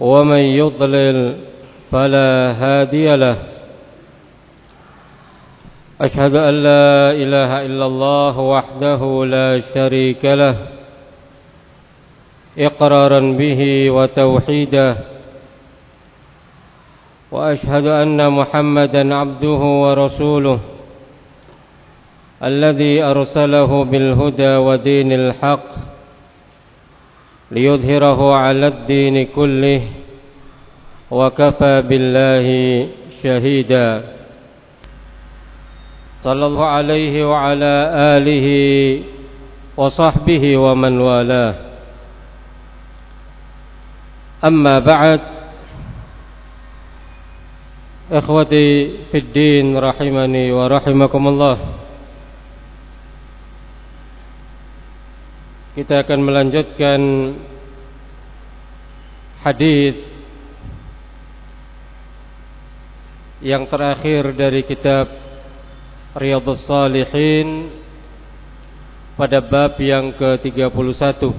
ومن يضلل فلا هادي له. أشهد أن لا إله إلا الله وحده لا شريك له. إقرارا به وتوحيدا وأشهد أن محمدا عبده ورسوله الذي أرسله بالهدى ودين الحق. ليظهره على الدين كله وكفى بالله شهيدا. صلى الله عليه وعلى آله وصحبه ومن والاه. أما بعد إخوتي في الدين رحمني ورحمكم الله. Kita akan melanjutkan hadis yang terakhir dari kitab Riyadhus Salihin pada bab yang ke-31.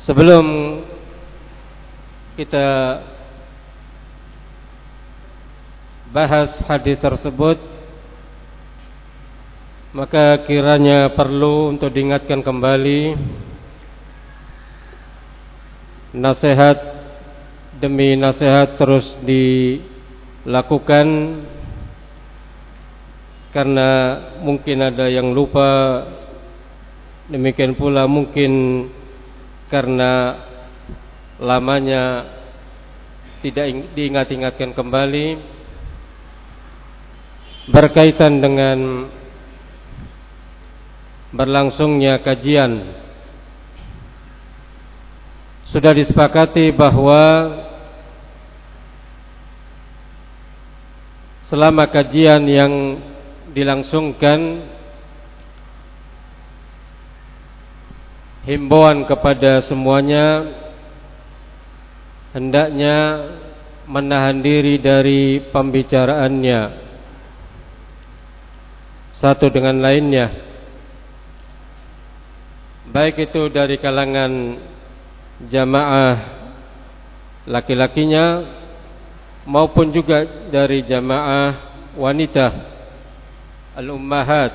Sebelum kita bahas hadis tersebut maka kiranya perlu untuk diingatkan kembali nasihat demi nasihat terus dilakukan karena mungkin ada yang lupa demikian pula mungkin karena lamanya tidak diingat-ingatkan kembali. Berkaitan dengan berlangsungnya kajian. Sudah disepakati bahwa selama kajian yang dilangsungkan himbauan kepada semuanya hendaknya menahan diri dari pembicaraannya. Satu dengan lainnya baik itu dari kalangan jamaah laki-lakinya maupun juga dari jamaah wanita al-ummahat.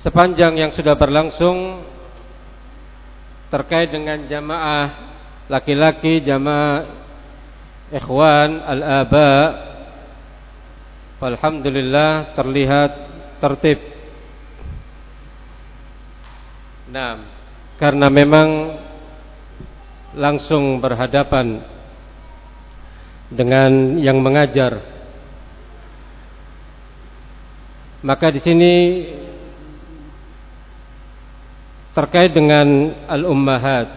Sepanjang yang sudah berlangsung terkait dengan jamaah laki-laki jamaah ikhwan al-aba alhamdulillah terlihat tertib Nah, karena memang langsung berhadapan dengan yang mengajar. Maka di sini terkait dengan al-ummahat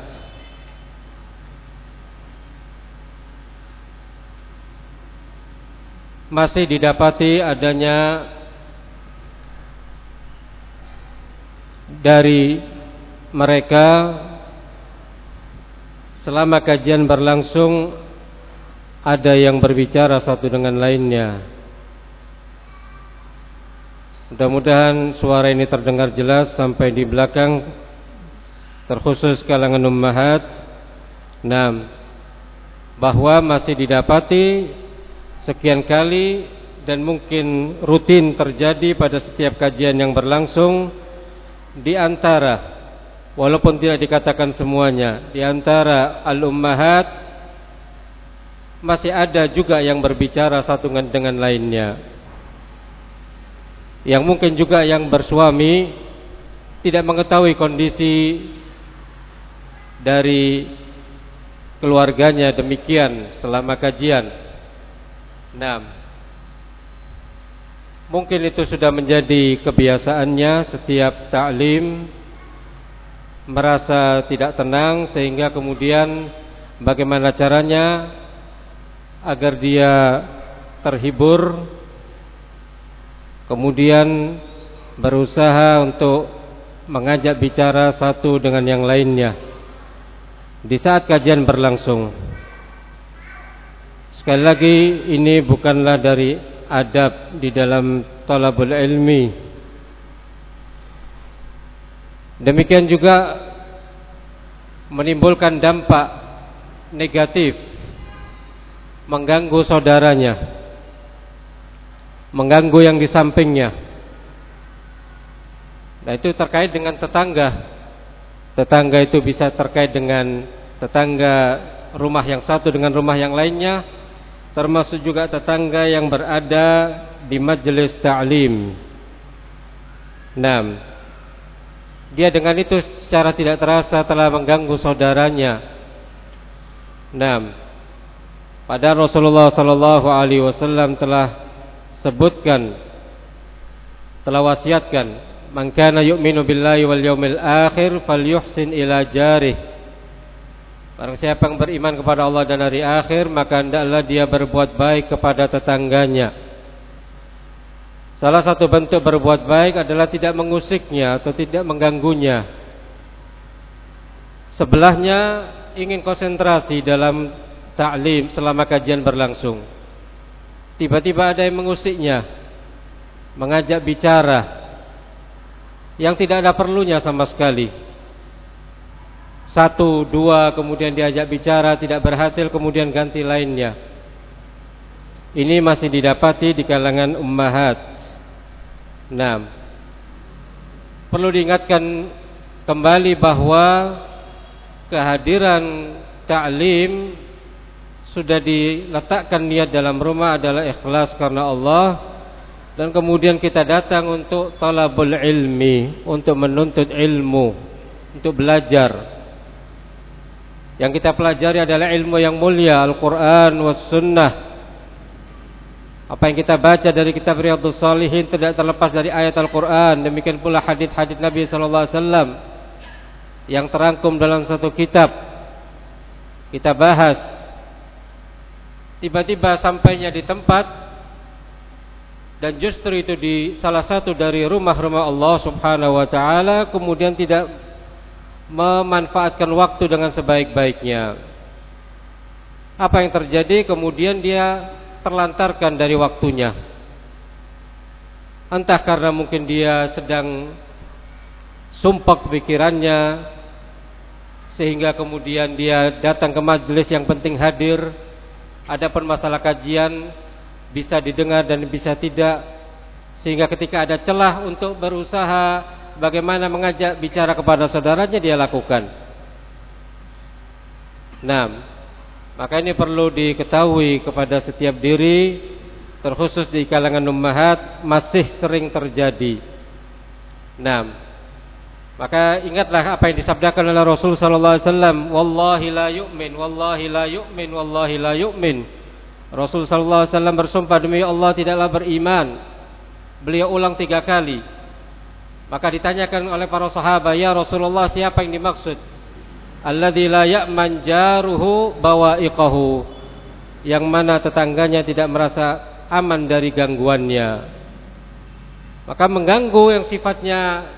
masih didapati adanya dari mereka selama kajian berlangsung ada yang berbicara satu dengan lainnya. Mudah-mudahan suara ini terdengar jelas sampai di belakang terkhusus kalangan ummahat. Nah, bahwa masih didapati sekian kali dan mungkin rutin terjadi pada setiap kajian yang berlangsung di antara walaupun tidak dikatakan semuanya di antara al-ummahat masih ada juga yang berbicara satu dengan lainnya. Yang mungkin juga yang bersuami tidak mengetahui kondisi dari keluarganya demikian selama kajian. Nah mungkin itu sudah menjadi kebiasaannya setiap taklim merasa tidak tenang sehingga kemudian bagaimana caranya agar dia terhibur kemudian berusaha untuk mengajak bicara satu dengan yang lainnya di saat kajian berlangsung. Sekali lagi ini bukanlah dari adab di dalam talabul ilmi demikian juga menimbulkan dampak negatif mengganggu saudaranya mengganggu yang di sampingnya. Nah itu terkait dengan tetangga. Tetangga itu bisa terkait dengan tetangga rumah yang satu dengan rumah yang lainnya termasuk juga tetangga yang berada di majelis ta'lim. Nah, dia dengan itu secara tidak terasa telah mengganggu saudaranya. Nah, pada Rasulullah sallallahu alaihi wasallam telah sebutkan telah wasiatkan, "Man kana yu'minu billahi wal yawmil akhir falyuhsin ila jarih." Barang siapa yang beriman kepada Allah dan hari akhir Maka hendaklah dia berbuat baik kepada tetangganya Salah satu bentuk berbuat baik adalah tidak mengusiknya atau tidak mengganggunya Sebelahnya ingin konsentrasi dalam taklim selama kajian berlangsung Tiba-tiba ada yang mengusiknya Mengajak bicara Yang tidak ada perlunya sama sekali satu, dua, kemudian diajak bicara tidak berhasil, kemudian ganti lainnya. Ini masih didapati di kalangan ummahat. Nah, perlu diingatkan kembali bahwa kehadiran ta'lim sudah diletakkan niat dalam rumah adalah ikhlas karena Allah dan kemudian kita datang untuk talabul ilmi, untuk menuntut ilmu, untuk belajar. Yang kita pelajari adalah ilmu yang mulia Al-Quran was sunnah Apa yang kita baca dari kitab Riyadhus Salihin Tidak terlepas dari ayat Al-Quran. Demikian pula hadith-hadith Nabi SAW Yang terangkum dalam satu kitab. Kita bahas. Tiba-tiba sampainya di tempat dan justru itu di salah satu dari rumah-rumah Allah Subhanahu wa taala kemudian tidak memanfaatkan waktu dengan sebaik-baiknya. Apa yang terjadi? Kemudian dia terlantarkan dari waktunya. Entah karena mungkin dia sedang sumpah pikirannya sehingga kemudian dia datang ke majelis yang penting hadir. Ada masalah kajian bisa didengar dan bisa tidak sehingga ketika ada celah untuk berusaha bagaimana mengajak bicara kepada saudaranya dia lakukan. Nah, maka ini perlu diketahui kepada setiap diri terkhusus di kalangan ummahat masih sering terjadi. Nah, maka ingatlah apa yang disabdakan oleh Rasul sallallahu alaihi wasallam, wallahi la yu'min, wallahi la yu'min, wallahi la yu'min. Rasul sallallahu alaihi wasallam bersumpah demi Allah tidaklah beriman. Beliau ulang tiga kali. Maka ditanyakan oleh para sahabat, "Ya Rasulullah, siapa yang dimaksud?" Alladzi la ya'man jaruhu bawa'iqahu. Yang mana tetangganya tidak merasa aman dari gangguannya. Maka mengganggu yang sifatnya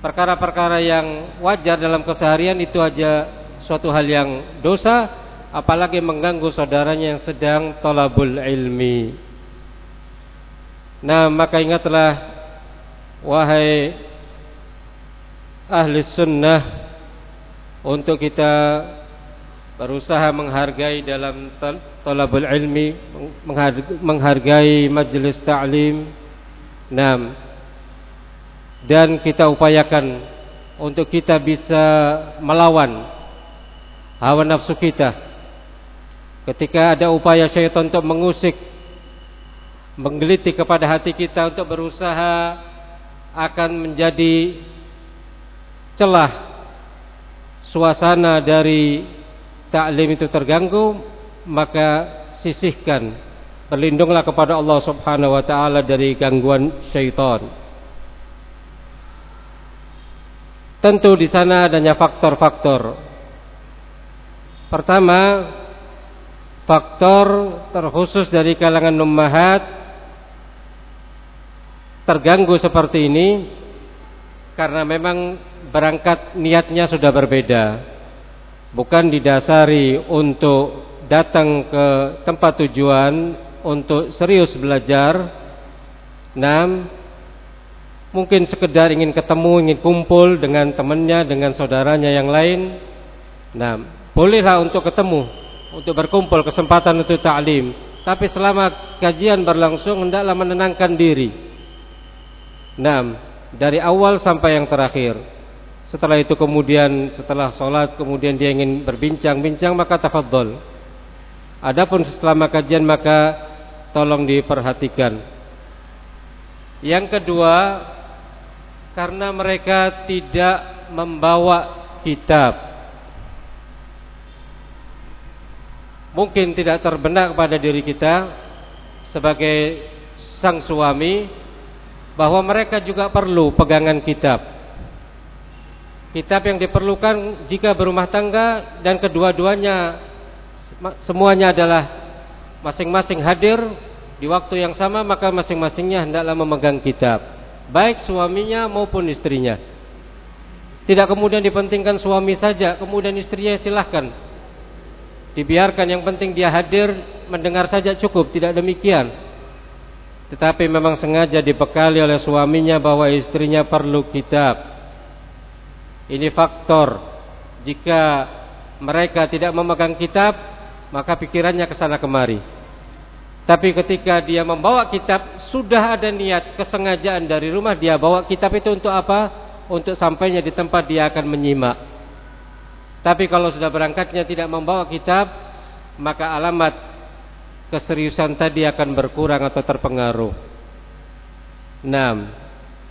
perkara-perkara yang wajar dalam keseharian itu aja suatu hal yang dosa, apalagi mengganggu saudaranya yang sedang tolabul ilmi. Nah, maka ingatlah Wahai ahli sunnah Untuk kita berusaha menghargai dalam talabul ilmi Menghargai majelis ta'lim. Nam Dan kita upayakan Untuk kita bisa melawan Hawa nafsu kita. Ketika ada upaya syaitan untuk mengusik Menggelitik kepada hati kita untuk berusaha akan menjadi celah suasana dari taklim itu terganggu maka sisihkan berlindunglah kepada Allah Subhanahu wa taala dari gangguan syaitan Tentu di sana adanya faktor-faktor. Pertama, faktor terkhusus dari kalangan ummahat terganggu seperti ini karena memang berangkat niatnya sudah berbeda. Bukan didasari untuk datang ke tempat tujuan untuk serius belajar. Nam mungkin sekedar ingin ketemu, ingin kumpul dengan temannya, dengan saudaranya yang lain. Nah, bolehlah untuk ketemu, untuk berkumpul, kesempatan untuk ta'lim. Tapi selama kajian berlangsung hendaklah menenangkan diri. Nah, dari awal sampai yang terakhir. Setelah itu kemudian setelah sholat kemudian dia ingin berbincang-bincang maka tafadhol. Adapun selama kajian maka tolong diperhatikan. Yang kedua, karena mereka tidak membawa kitab. Mungkin tidak terbenak pada diri kita sebagai sang suami bahwa mereka juga perlu pegangan kitab. Kitab yang diperlukan jika berumah tangga dan kedua-duanya semuanya adalah masing-masing hadir di waktu yang sama maka masing-masingnya hendaklah memegang kitab baik suaminya maupun istrinya. Tidak kemudian dipentingkan suami saja, kemudian istrinya silahkan dibiarkan yang penting dia hadir mendengar saja cukup, tidak demikian. Tetapi memang sengaja dibekali oleh suaminya bahwa istrinya perlu kitab. Ini faktor jika mereka tidak memegang kitab, maka pikirannya ke sana kemari. Tapi ketika dia membawa kitab, sudah ada niat kesengajaan dari rumah dia bawa kitab itu untuk apa? Untuk sampainya di tempat dia akan menyimak. Tapi kalau sudah berangkatnya tidak membawa kitab, maka alamat keseriusan tadi akan berkurang atau terpengaruh. 6.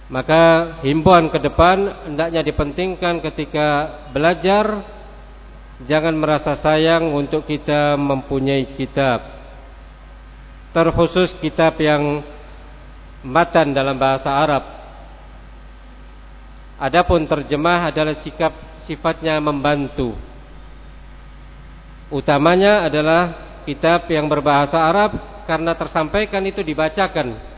Maka himbauan ke depan hendaknya dipentingkan ketika belajar jangan merasa sayang untuk kita mempunyai kitab. Terkhusus kitab yang matan dalam bahasa Arab. Adapun terjemah adalah sikap sifatnya membantu. Utamanya adalah kitab yang berbahasa Arab karena tersampaikan itu dibacakan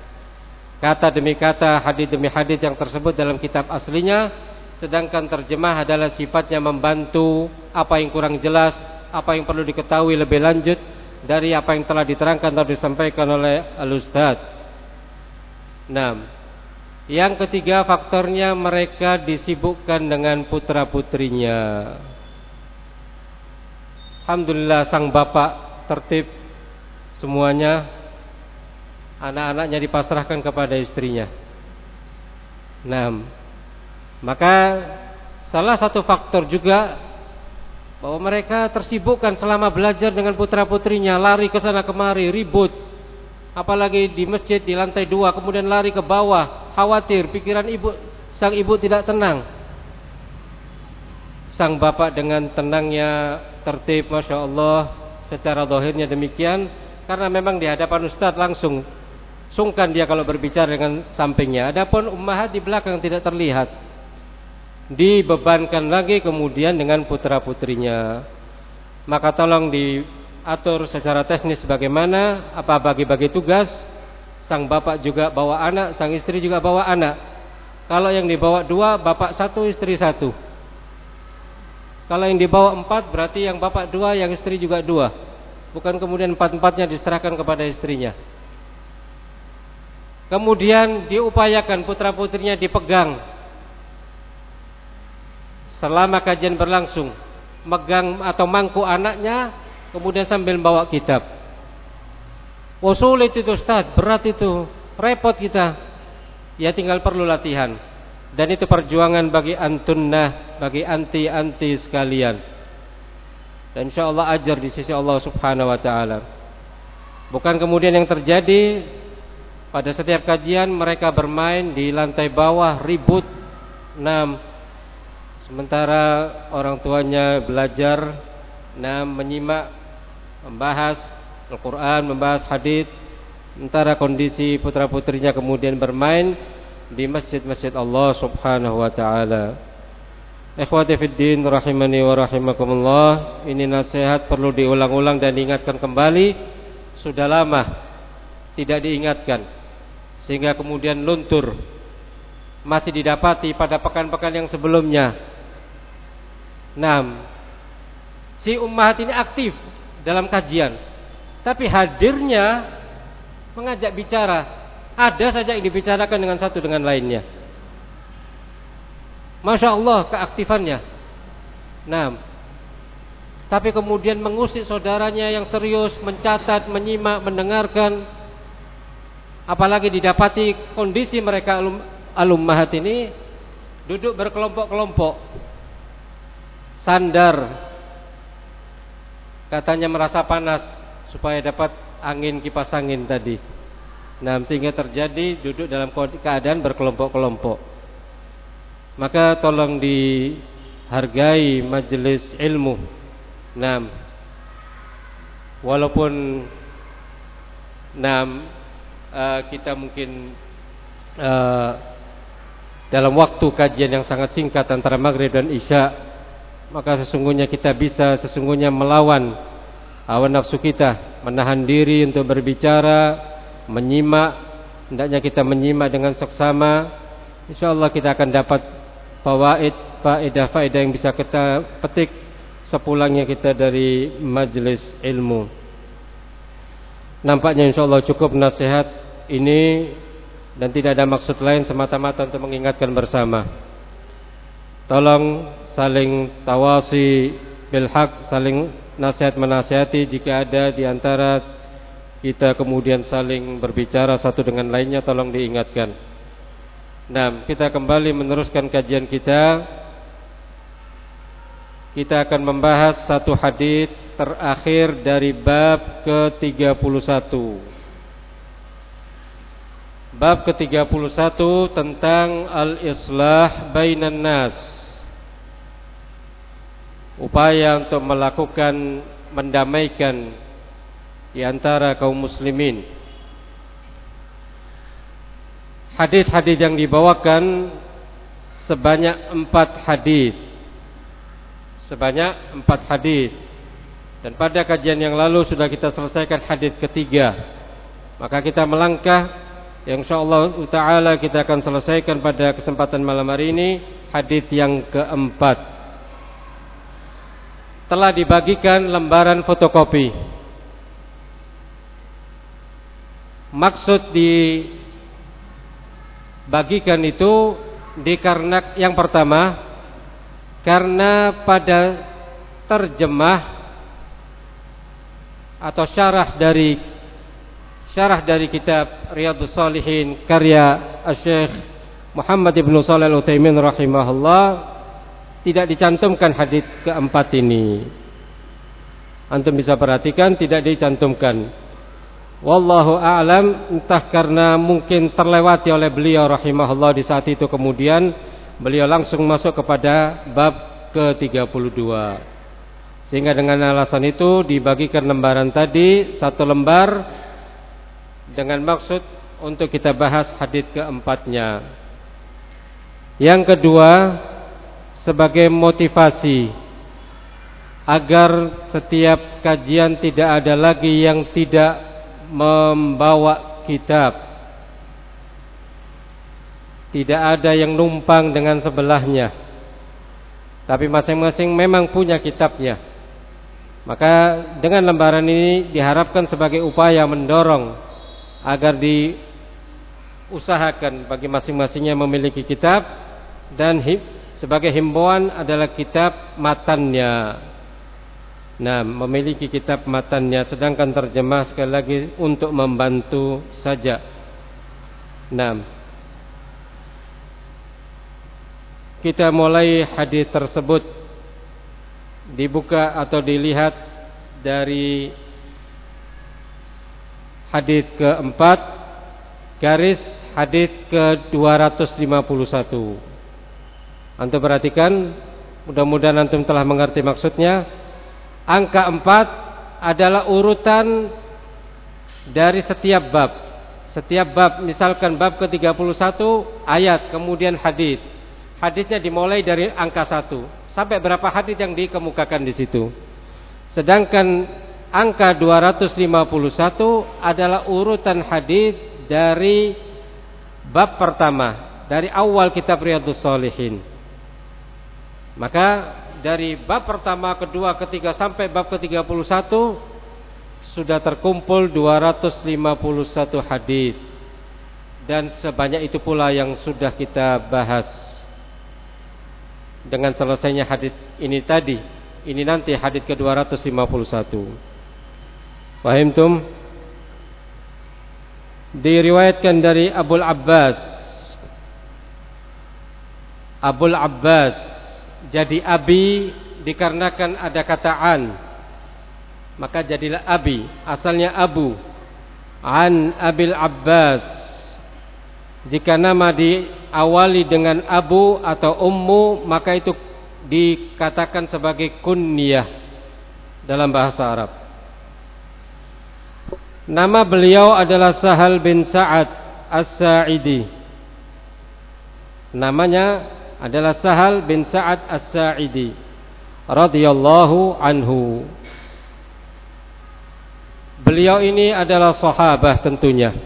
kata demi kata, hadis demi hadis yang tersebut dalam kitab aslinya, sedangkan terjemah adalah sifatnya membantu apa yang kurang jelas, apa yang perlu diketahui lebih lanjut dari apa yang telah diterangkan atau disampaikan oleh al-ustaz. Nah, yang ketiga faktornya mereka disibukkan dengan putra-putrinya. Alhamdulillah sang bapak tertib semuanya anak-anaknya dipasrahkan kepada istrinya. Nah, maka salah satu faktor juga bahwa mereka tersibukkan selama belajar dengan putra-putrinya, lari ke sana kemari, ribut. Apalagi di masjid di lantai dua, kemudian lari ke bawah, khawatir, pikiran ibu sang ibu tidak tenang. Sang bapak dengan tenangnya tertib, masya Allah, secara dohirnya demikian, karena memang di hadapan ustadz langsung Sungkan dia kalau berbicara dengan sampingnya. Adapun ummahat di belakang tidak terlihat. Dibebankan lagi kemudian dengan putra-putrinya. Maka tolong diatur secara teknis bagaimana apa bagi-bagi tugas. Sang bapak juga bawa anak, sang istri juga bawa anak. Kalau yang dibawa dua, bapak satu, istri satu. Kalau yang dibawa empat, berarti yang bapak dua, yang istri juga dua. Bukan kemudian empat-empatnya diserahkan kepada istrinya. Kemudian diupayakan putra-putrinya dipegang selama kajian berlangsung, megang atau mangku anaknya, kemudian sambil bawa kitab. Oh sulit itu Ustaz, berat itu, repot kita. Ya tinggal perlu latihan. Dan itu perjuangan bagi antunnah, bagi anti-anti sekalian. Dan insya Allah ajar di sisi Allah subhanahu wa ta'ala. Bukan kemudian yang terjadi pada setiap kajian mereka bermain di lantai bawah ribut enam sementara orang tuanya belajar enam menyimak membahas Al-Qur'an, membahas hadis sementara kondisi putra-putrinya kemudian bermain di masjid-masjid Allah Subhanahu wa taala. Ikhwati fiddin rahimani wa rahimakumullah Ini nasihat perlu diulang-ulang dan diingatkan kembali. Sudah lama Tidak diingatkan Sehingga kemudian luntur. Masih didapati pada pekan-pekan yang sebelumnya. Nah Si ummahat ini aktif dalam kajian Tapi hadirnya Mengajak bicara Ada saja yang dibicarakan dengan satu dengan lainnya Masya Allah keaktifannya. Nah, tapi kemudian mengusik saudaranya yang serius, mencatat, menyimak, mendengarkan. Apalagi didapati kondisi mereka alum, alummahat ini duduk berkelompok-kelompok. Sandar. Katanya merasa panas supaya dapat angin kipas angin tadi. Nah, sehingga terjadi duduk dalam keadaan berkelompok-kelompok. Maka tolong dihargai majelis ilmu. Nah, walaupun nah kita mungkin uh, dalam waktu kajian yang sangat singkat antara maghrib dan isya, maka sesungguhnya kita bisa sesungguhnya melawan hawa nafsu kita, menahan diri untuk berbicara, menyimak, hendaknya kita menyimak dengan seksama. Insyaallah kita akan dapat fawaid faedah-faedah yang bisa kita petik sepulangnya kita dari majelis ilmu. Nampaknya insyaallah cukup nasihat ini dan tidak ada maksud lain semata-mata untuk mengingatkan bersama. Tolong saling tawasi bil haq, saling nasihat menasihati jika ada di antara kita kemudian saling berbicara satu dengan lainnya tolong diingatkan. Nah, kita kembali meneruskan kajian kita. Kita akan membahas satu hadis terakhir dari bab ke-31. Bab ke-31 tentang al-islah bainan nas. Upaya untuk melakukan mendamaikan di antara kaum muslimin. Hadis-hadis yang dibawakan sebanyak empat hadis, sebanyak empat hadis. Dan pada kajian yang lalu sudah kita selesaikan hadis ketiga. Maka kita melangkah yang insyaallah taala kita akan selesaikan pada kesempatan malam hari ini hadis yang keempat. Telah dibagikan lembaran fotokopi. Maksud di bagikan itu dikarenakan yang pertama karena pada terjemah atau syarah dari syarah dari kitab Riyadhus Shalihin karya Syekh Muhammad Ibn Shalih Al-Utsaimin rahimahullah tidak dicantumkan hadis keempat ini. Antum bisa perhatikan tidak dicantumkan. Wallahu a'lam entah karena mungkin terlewati oleh beliau rahimahullah di saat itu kemudian beliau langsung masuk kepada bab ke-32. Sehingga dengan alasan itu dibagikan lembaran tadi satu lembar dengan maksud untuk kita bahas hadis keempatnya. Yang kedua sebagai motivasi agar setiap kajian tidak ada lagi yang tidak membawa kitab. Tidak ada yang numpang dengan sebelahnya. Tapi masing-masing memang punya kitabnya. Maka dengan lembaran ini diharapkan sebagai upaya mendorong Agar diusahakan bagi masing-masingnya memiliki kitab Dan sebagai himbauan adalah kitab matannya Nah, memiliki kitab matannya sedangkan terjemah sekali lagi untuk membantu saja. Nah, kita mulai hadis tersebut dibuka atau dilihat dari hadis keempat garis hadis ke 251. Antum perhatikan, mudah-mudahan antum telah mengerti maksudnya. Angka empat adalah urutan dari setiap bab. Setiap bab, misalkan bab ke-31 ayat, kemudian hadis. hadisnya dimulai dari angka satu sampai berapa hadis yang dikemukakan di situ. Sedangkan angka 251 adalah urutan hadis dari bab pertama dari awal kitab Riyadhus Shalihin. Maka dari bab pertama, kedua, ketiga sampai bab ke-31 sudah terkumpul 251 hadis. Dan sebanyak itu pula yang sudah kita bahas. Dengan selesainya hadis ini tadi, ini nanti hadis ke-251. Paham tum? Diriwayatkan dari Abdul Abbas Abdul Abbas jadi abi dikarenakan ada kata an. Maka jadilah abi asalnya abu. An abil abbas. Jika nama diawali dengan abu atau ummu maka itu dikatakan sebagai kunyah dalam bahasa Arab. Nama beliau adalah Sahal bin Sa'ad As-Sa'idi. Namanya adalah Sahal bin Sa'ad As-Sa'idi radhiyallahu anhu. Beliau ini adalah sahabah tentunya.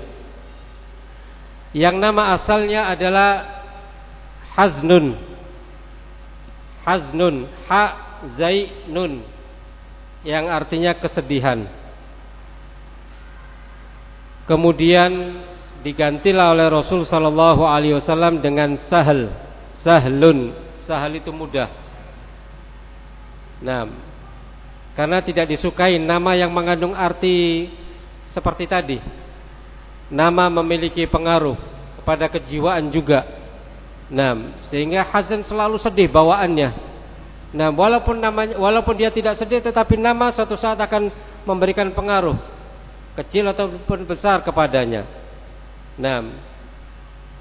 Yang nama asalnya adalah Haznun. Haznun, ha zainun yang artinya kesedihan. Kemudian digantilah oleh Rasul sallallahu alaihi wasallam dengan Sahal sahlun. Sahal itu mudah. Nah karena tidak disukai nama yang mengandung arti seperti tadi. Nama memiliki pengaruh kepada kejiwaan juga. Nah sehingga Hasan selalu sedih bawaannya. Nah walaupun namanya walaupun dia tidak sedih tetapi nama suatu saat akan memberikan pengaruh. Kecil ataupun besar kepadanya. Nah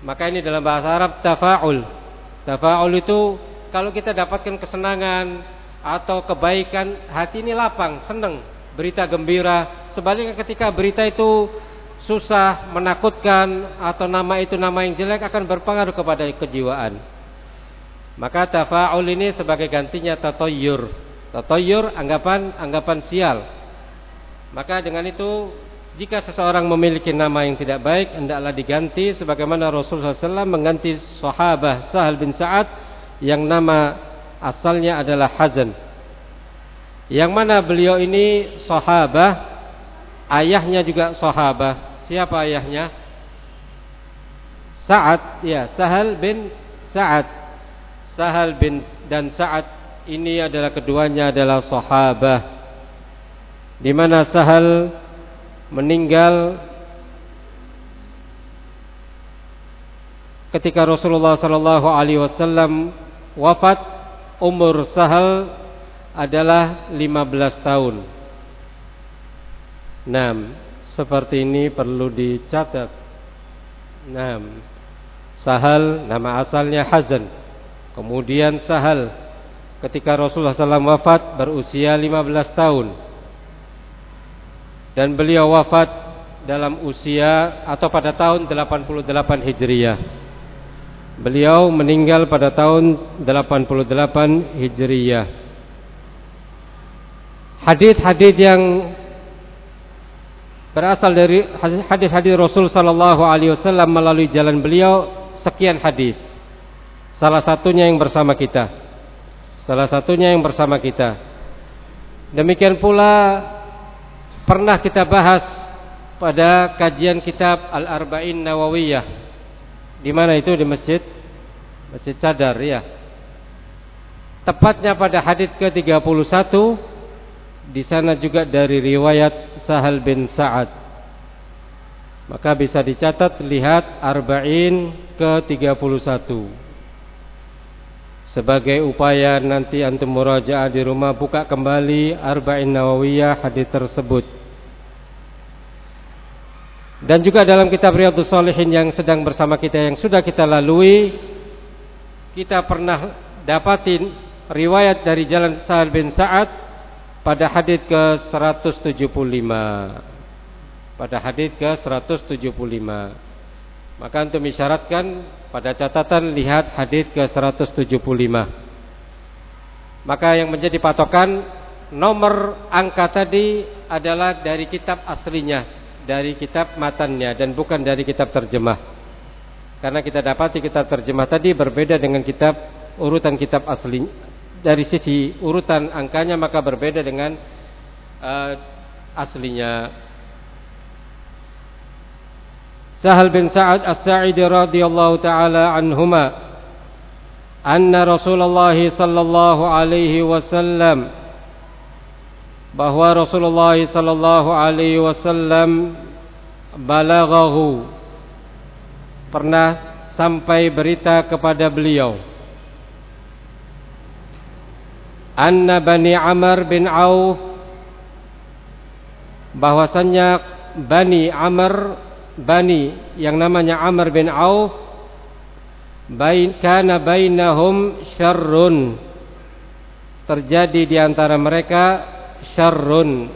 maka ini dalam bahasa Arab tafa'ul Tafa'ul itu kalau kita dapatkan kesenangan atau kebaikan, hati ini lapang, senang, berita gembira. Sebaliknya ketika berita itu susah, menakutkan atau nama itu nama yang jelek akan berpengaruh kepada kejiwaan. Maka tafa'ul ini sebagai gantinya tatoyur. Tatoyur anggapan anggapan sial. Maka dengan itu jika seseorang memiliki nama yang tidak baik hendaklah diganti sebagaimana Rasulullah SAW mengganti sahabah Sahal bin Sa'ad yang nama asalnya adalah Hazan. Yang mana beliau ini sahabah, ayahnya juga sahabah. Siapa ayahnya? Sa'ad, ya, Sahal bin Sa'ad. Sahal bin dan Sa'ad ini adalah keduanya adalah sahabah. Di mana Sahal meninggal ketika Rasulullah sallallahu alaihi wasallam wafat umur Sahal adalah 15 tahun. Nah, seperti ini perlu dicatat. Nah, Sahal nama asalnya Hazan. Kemudian Sahal ketika Rasulullah SAW wafat berusia 15 tahun dan beliau wafat dalam usia atau pada tahun 88 Hijriah. Beliau meninggal pada tahun 88 Hijriah. Hadis-hadis yang berasal dari hadis-hadis Rasul sallallahu alaihi wasallam melalui jalan beliau sekian hadis. Salah satunya yang bersama kita. Salah satunya yang bersama kita. Demikian pula pernah kita bahas pada kajian kitab Al-Arba'in Nawawiyah. Di mana itu di masjid? Masjid Cadar ya. Tepatnya pada hadis ke-31 di sana juga dari riwayat Sahal bin Sa'ad. Maka bisa dicatat lihat Arba'in ke-31 sebagai upaya nanti antum murajaah di rumah buka kembali Arba'in Nawawiyah hadis tersebut. Dan juga dalam kitab Riyadhus Shalihin yang sedang bersama kita yang sudah kita lalui kita pernah dapatin riwayat dari jalan Sa'ad bin Sa'ad pada hadis ke-175. Pada hadis ke-175. Maka untuk isyaratkan pada catatan lihat hadis ke 175. Maka yang menjadi patokan nomor angka tadi adalah dari kitab aslinya, dari kitab matannya dan bukan dari kitab terjemah. Karena kita dapati kitab terjemah tadi berbeda dengan kitab urutan kitab asli. Dari sisi urutan angkanya maka berbeda dengan uh, aslinya. Sahal bin Sa'ad As-Sa'idi radhiyallahu taala anhuma anna Rasulullah sallallahu alaihi wasallam bahwa Rasulullah sallallahu alaihi wasallam balaghahu pernah sampai berita kepada beliau. Anna Bani Amr bin Auf bahwasannya Bani Amr Bani yang namanya Amr bin Auf bain kana bainahum syarrun. Terjadi di antara mereka syarrun.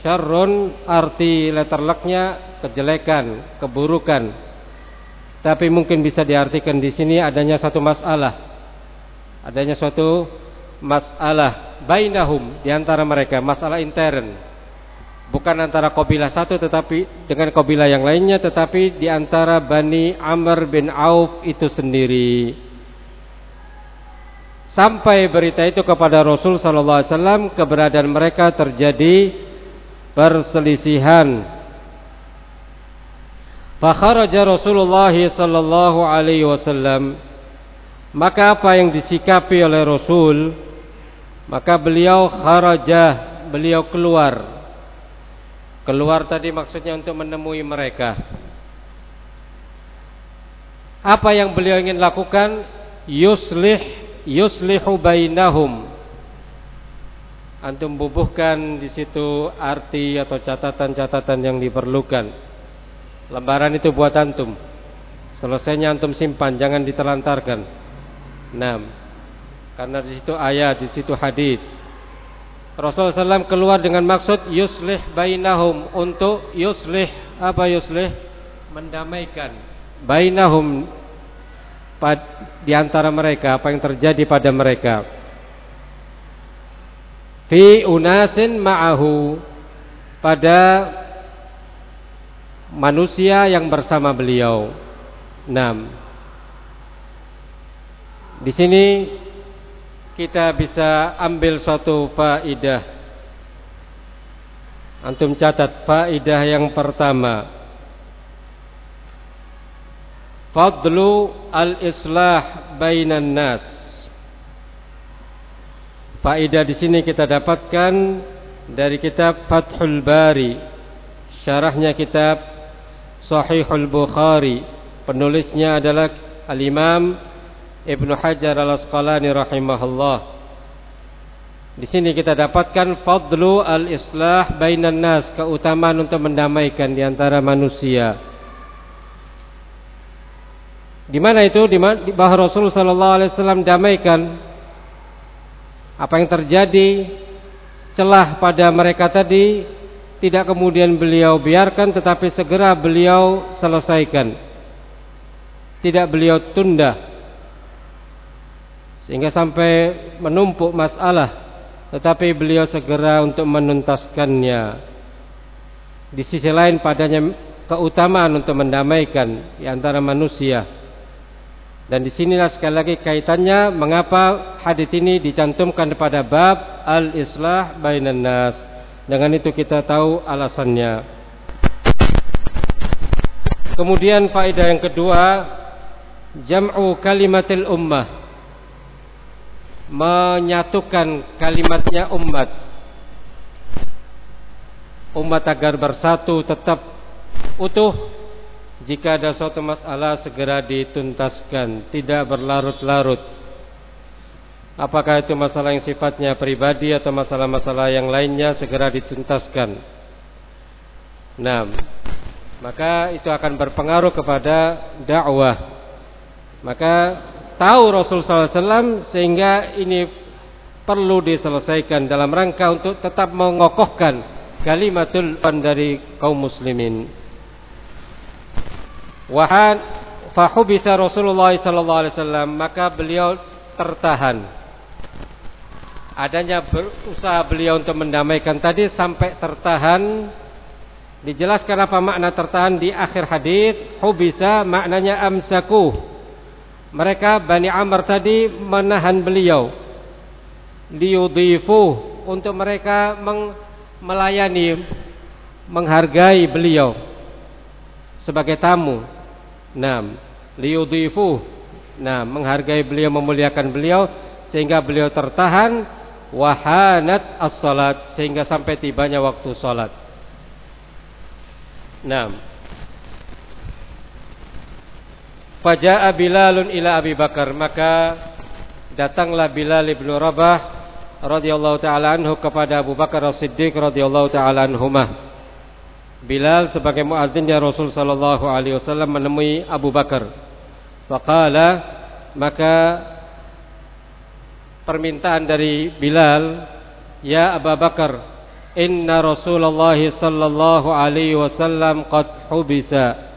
Syarrun arti letter lucknya kejelekan keburukan. Tapi mungkin bisa diartikan di sini adanya satu masalah. Adanya suatu masalah bainahum di antara mereka masalah intern bukan antara kabilah satu tetapi dengan kabilah yang lainnya tetapi di antara Bani Amr bin Auf itu sendiri. Sampai berita itu kepada Rasul sallallahu alaihi wasallam keberadaan mereka terjadi perselisihan. Fakharaja Rasulullah sallallahu alaihi wasallam maka apa yang disikapi oleh Rasul maka beliau kharaja beliau keluar Keluar tadi maksudnya untuk menemui mereka. Apa yang beliau ingin lakukan? Yuslih yuslihu bainahum. Antum bubuhkan di situ arti atau catatan-catatan yang diperlukan. Lembaran itu buat antum. Selesainya antum simpan, jangan ditelantarkan. Nah, karena di situ ayat, di situ hadis. Rasulullah SAW keluar dengan maksud yuslih bainahum untuk yuslih apa yuslih mendamaikan bainahum di antara mereka apa yang terjadi pada mereka fi unasin ma'ahu pada manusia yang bersama beliau. 6. Di sini kita bisa ambil suatu faidah. Antum catat faidah yang pertama. Fadlu al-islah bainan nas. Faidah di sini kita dapatkan dari kitab Fathul Bari, syarahnya kitab Sahihul Bukhari. Penulisnya adalah Al-Imam Ibnu Hajar Al-Asqalani rahimahullah. Di sini kita dapatkan fadlu al-islah bainan nas, keutamaan untuk mendamaikan di antara manusia. Di mana itu? Di bahwa Rasul sallallahu alaihi wasallam damaikan apa yang terjadi celah pada mereka tadi tidak kemudian beliau biarkan tetapi segera beliau selesaikan. Tidak beliau tunda sehingga sampai menumpuk masalah tetapi beliau segera untuk menuntaskannya. Di sisi lain padanya keutamaan untuk mendamaikan di antara manusia. Dan di sinilah sekali lagi kaitannya mengapa hadis ini dicantumkan pada bab al-islah bainan nas. Dengan itu kita tahu alasannya. Kemudian faedah yang kedua jam'u kalimatil ummah menyatukan kalimatnya umat umat agar bersatu tetap utuh jika ada suatu masalah segera dituntaskan tidak berlarut-larut. Apakah itu masalah yang sifatnya pribadi atau masalah-masalah yang lainnya segera dituntaskan. Nah maka itu akan berpengaruh kepada dakwah. Maka tahu Rasul SAW sehingga ini perlu diselesaikan dalam rangka untuk tetap mengokohkan kalimatul dari kaum muslimin. Wahan fahubisa Rasulullah sallallahu alaihi wasallam maka beliau tertahan. Adanya berusaha beliau untuk mendamaikan tadi sampai tertahan. Dijelaskan apa makna tertahan di akhir hadis. Hubisa maknanya amsaku. Mereka Bani Amr tadi menahan beliau. Liyudhifu untuk mereka melayani menghargai beliau sebagai tamu. Naam, liyudhifu. Nah, menghargai beliau, memuliakan beliau sehingga beliau tertahan wahanat as-salat sehingga sampai tibanya waktu salat. Naam. Faja'a Bilalun ila Abi Bakar maka datanglah Bilal bin Rabah radhiyallahu taala anhu kepada Abu Bakar As-Siddiq radhiyallahu taala anhumah. Bilal sebagai muadzinnya Rasul sallallahu alaihi wasallam menemui Abu Bakar. Faqala maka permintaan dari Bilal, "Ya Abu Bakar, inna Rasulullah sallallahu alaihi wasallam qad hubisa."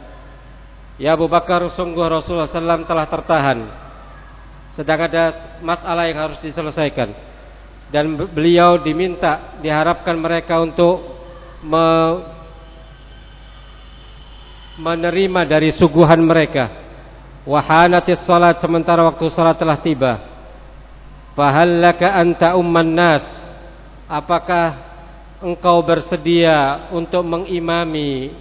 Ya Abu Bakar, sungguh Rasulullah SAW telah tertahan. Sedang ada masalah yang harus diselesaikan. Dan beliau diminta, diharapkan mereka untuk menerima dari suguhan mereka wahanatis salat sementara waktu salat telah tiba fahallaka anta umman nas apakah engkau bersedia untuk mengimami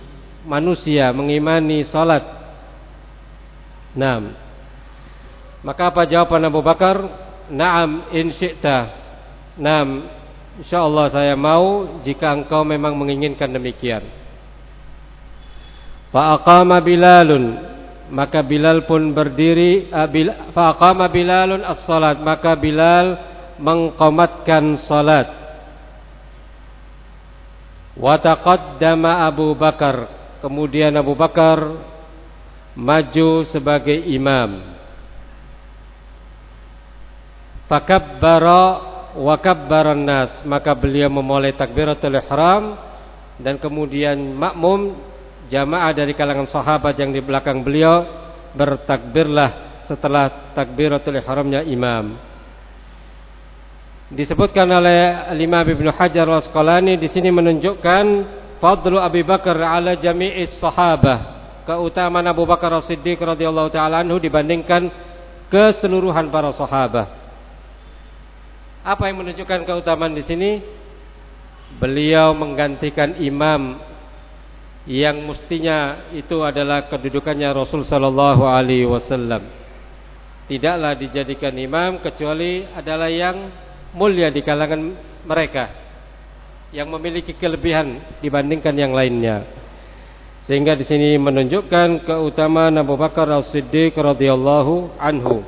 manusia mengimani salat Naam. Maka apa jawaban Abu Bakar? Naam in syi'ta. Naam insyaallah saya mau jika engkau memang menginginkan demikian. Fa'aqama Bilalun. Maka Bilal pun berdiri uh, fa'aqama Bilalun as-salat. Maka Bilal mengqamatkan salat. Wa taqaddama Abu Bakar. Kemudian Abu Bakar maju sebagai imam fakabbara wa kabbaran nas maka beliau memulai takbiratul ihram dan kemudian makmum jamaah dari kalangan sahabat yang di belakang beliau bertakbirlah setelah takbiratul ihramnya imam. Disebutkan oleh Imam Ibnu Hajar Al-Asqalani di sini menunjukkan fadlu Abi Bakar ala jami'is sahabah. Keutamaan Abu Bakar As-Siddiq radhiyallahu taala anhu dibandingkan keseluruhan para sahabat. Apa yang menunjukkan keutamaan di sini? Beliau menggantikan imam yang mestinya itu adalah kedudukannya Rasul sallallahu alaihi wasallam. Tidaklah dijadikan imam kecuali adalah yang mulia di kalangan mereka yang memiliki kelebihan dibandingkan yang lainnya. Sehingga di sini menunjukkan keutamaan Abu Bakar As-Siddiq radhiyallahu anhu.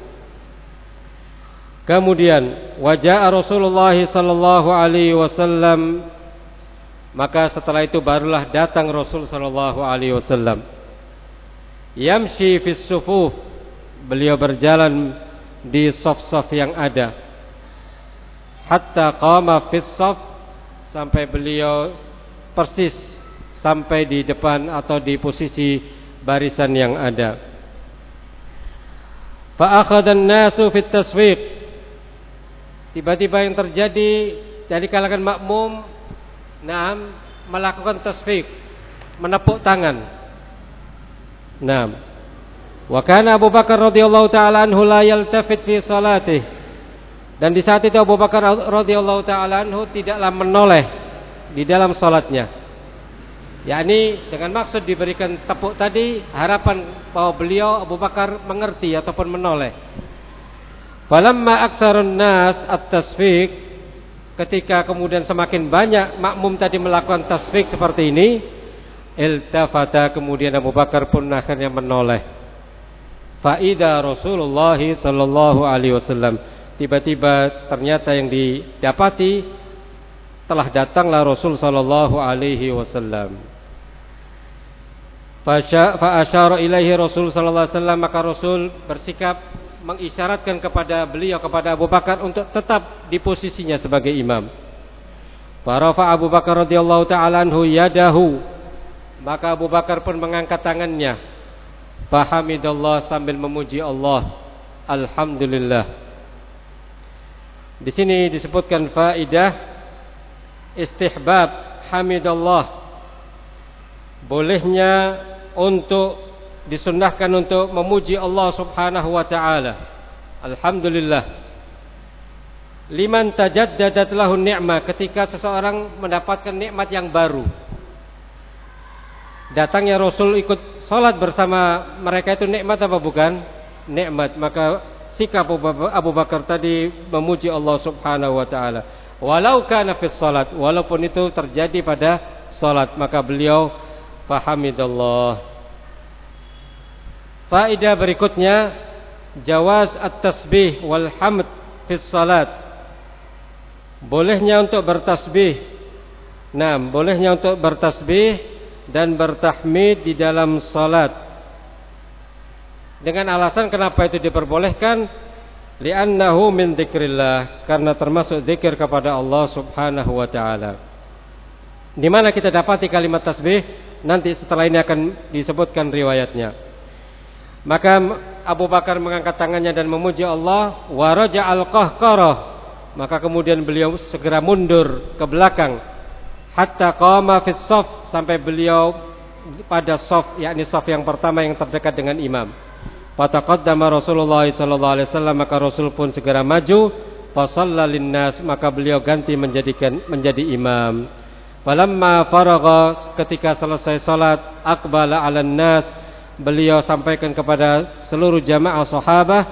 Kemudian wajah Rasulullah sallallahu alaihi wasallam maka setelah itu barulah datang Rasul sallallahu alaihi wasallam. Yamshi fis sufuf. Beliau berjalan di saf-saf yang ada. Hatta qama fis saf sampai beliau persis sampai di depan atau di posisi barisan yang ada. Fa akhadha an-nasu fit taswiq. Tiba-tiba yang terjadi dari kalangan makmum Naam, melakukan tasfiq, menepuk tangan. Naam. Wa kana Abu Bakar radhiyallahu taala anhu la yaltafit fi salatih. Dan di saat itu Abu Bakar radhiyallahu taala anhu tidaklah menoleh di dalam salatnya. Yakni dengan maksud diberikan tepuk tadi harapan bahwa beliau Abu Bakar mengerti ataupun menoleh. Falamma aktsarun nas at-tasfiq ketika kemudian semakin banyak makmum tadi melakukan tasfik seperti ini iltafata kemudian Abu Bakar pun akhirnya menoleh faida Rasulullah sallallahu alaihi wasallam tiba-tiba ternyata yang didapati telah datanglah Rasul sallallahu alaihi wasallam fa asyara ilaihi Rasul sallallahu alaihi wasallam maka Rasul bersikap mengisyaratkan kepada beliau kepada Abu Bakar untuk tetap di posisinya sebagai imam. Farafa Abu Bakar radhiyallahu taala anhu yadahu. Maka Abu Bakar pun mengangkat tangannya. Fahamidallah sambil memuji Allah. Alhamdulillah. Di sini disebutkan faidah istihbab hamidallah. Bolehnya untuk disunnahkan untuk memuji Allah Subhanahu wa taala. Alhamdulillah liman tajaddadat lahu ni'mah ketika seseorang mendapatkan nikmat yang baru. Datangnya Rasul ikut salat bersama mereka itu nikmat apa bukan? Nikmat. Maka sikap Abu Bakar tadi memuji Allah Subhanahu wa taala. Walau kana fi salat, walaupun itu terjadi pada salat, maka beliau fahamidallah. Faedah berikutnya jawaz at-tasbih wal hamd salat bolehnya untuk bertasbih. Nah, bolehnya untuk bertasbih dan bertahmid di dalam salat. Dengan alasan kenapa itu diperbolehkan? Li'annahu min dzikrillah, karena termasuk zikir kepada Allah Subhanahu wa taala. Di mana kita dapati kalimat tasbih? Nanti setelah ini akan disebutkan riwayatnya. Maka Abu Bakar mengangkat tangannya dan memuji Allah, wa raja'al qahqarah maka kemudian beliau segera mundur ke belakang hatta qama fi shaf sampai beliau pada shaf yakni shaf yang pertama yang terdekat dengan imam. Fataqaddama Rasulullah sallallahu alaihi wasallam maka Rasul pun segera maju fasalla linnas maka beliau ganti menjadikan menjadi imam. Falamma faragha ketika selesai salat aqbala 'alan nas beliau sampaikan kepada seluruh jamaah sahabat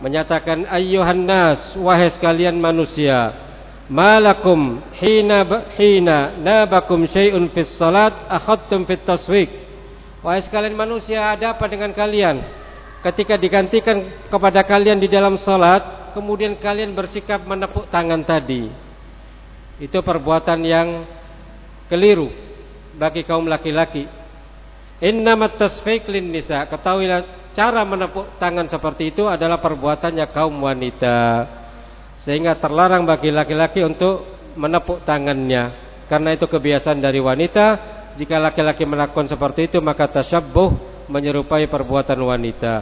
menyatakan ayyuhan nas wahai sekalian manusia malakum hina hina nabakum syai'un fis salat akhadtum fit taswik wahai sekalian manusia ada apa dengan kalian? Ketika digantikan kepada kalian di dalam salat kemudian kalian bersikap menepuk tangan tadi. Itu perbuatan yang keliru bagi kaum laki-laki innamat tasfik lin nisa ketahuilah cara menepuk tangan seperti itu adalah perbuatannya kaum wanita. Sehingga terlarang bagi laki-laki untuk menepuk tangannya. Karena itu kebiasaan dari wanita. Jika laki-laki melakukan seperti itu maka tasyabbuh menyerupai perbuatan wanita.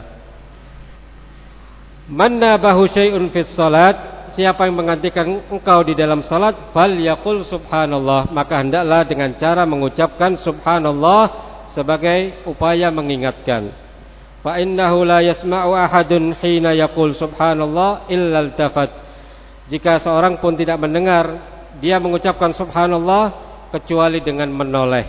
Manna bahu syai'un fis salat Siapa yang menggantikan engkau di dalam salat Fal yakul subhanallah. Maka hendaklah dengan cara mengucapkan subhanallah Sebagai upaya mengingatkan. Fa innahu la yasma'u ahadun hina yaqul subhanallah illa altafat jika seorang pun tidak mendengar dia mengucapkan subhanallah kecuali dengan menoleh.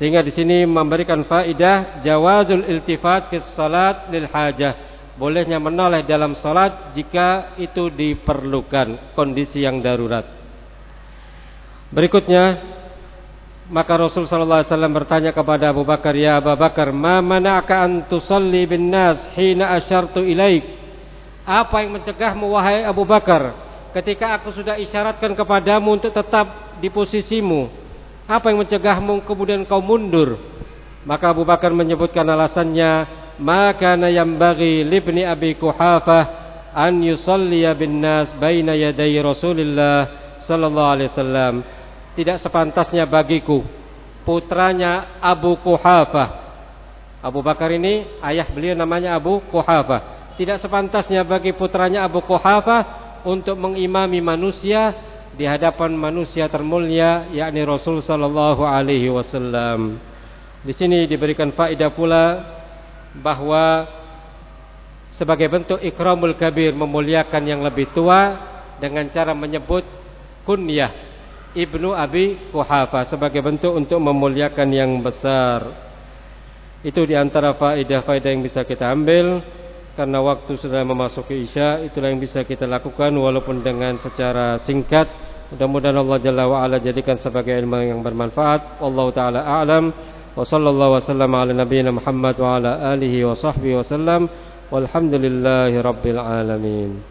Sehingga di sini memberikan faidah jawazul iltifat fi salat lil hajah bolehnya menoleh dalam salat jika itu diperlukan kondisi yang darurat berikutnya maka Rasul sallallahu alaihi wasallam bertanya kepada Abu Bakar, "Ya Abu Bakar, ma mana'aka an tusalli bin nas hina asyartu ilaik?" Apa yang mencegahmu wahai Abu Bakar ketika aku sudah isyaratkan kepadamu untuk tetap di posisimu? Apa yang mencegahmu kemudian kau mundur? Maka Abu Bakar menyebutkan alasannya, "Ma kana yambaghi libni Abi Quhafah an yusalliya bin nas baina yaday Rasulillah sallallahu alaihi wasallam." tidak sepantasnya bagiku putranya Abu Kuhafah Abu Bakar ini ayah beliau namanya Abu Kuhafah tidak sepantasnya bagi putranya Abu Kuhafah untuk mengimami manusia di hadapan manusia termulia yakni Rasul sallallahu alaihi wasallam. Di sini diberikan faedah pula bahwa sebagai bentuk ikramul kabir memuliakan yang lebih tua dengan cara menyebut kunyah Ibnu Abi Kuhafa sebagai bentuk untuk memuliakan yang besar. Itu di antara faedah-faedah yang bisa kita ambil karena waktu sudah memasuki Isya itulah yang bisa kita lakukan walaupun dengan secara singkat. Mudah-mudahan Allah Jalla wa ala jadikan sebagai ilmu yang bermanfaat. Allah taala a'lam. Wa sallallahu wasallam ala nabiyyina Muhammad wa ala alihi wa sahbihi wasallam. Walhamdulillahi rabbil alamin.